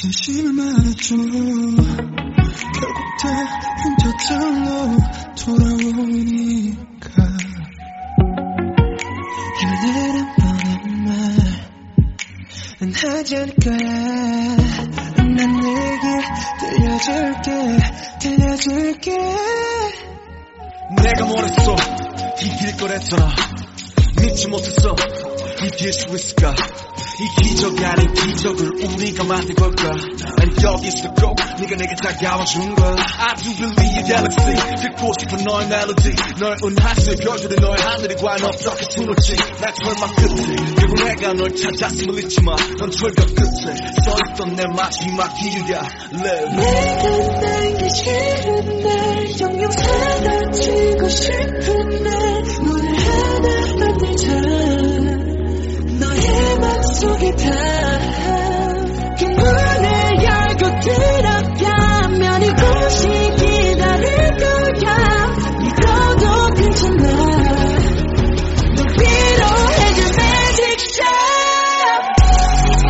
진심을 말해줘 결국 다 흉터절로 돌아오니까. 연애란 뻔한 말은 하지 않을 거야 난 내게 들려줄게 들려줄게. 내가 뭐랬어? 이길 거랬잖아 믿지 못했어 이길 수 있을까? 이 기적이 아닌 기적을 우리가 만든 걸까? 난 여기서 꼭 네가 내게 다가와준 거야. I do believe galaxy. 듣고 싶은 너의 멜로디 널 은하수의 별들이 너의 하늘이 과연 어떻게 수놓지. 난 절망 끝에. 결국 내가 널 찾았음을 잊지마. 넌 철벽 끝에 써있던 내 마지막 기회야. Live 내가 날기 싫은 날 영영 사라지고 싶은 날 문을 하나 속에 다그 문을 열고 들어가면 이곳이 기다릴 거야. 믿어도 괜찮아. 널 위로해줄 magic shot.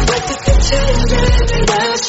어떻게 찾아내 마시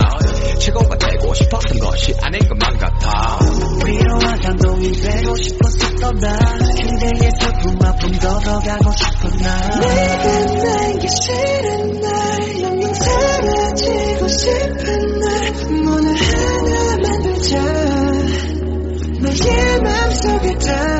그대의 슬픔 아픔 걷어가고 싶은 나 내가 날기 싫은 날 영영 사라지고 싶은 날 문을 하나 만들자. 너의 맘속에 다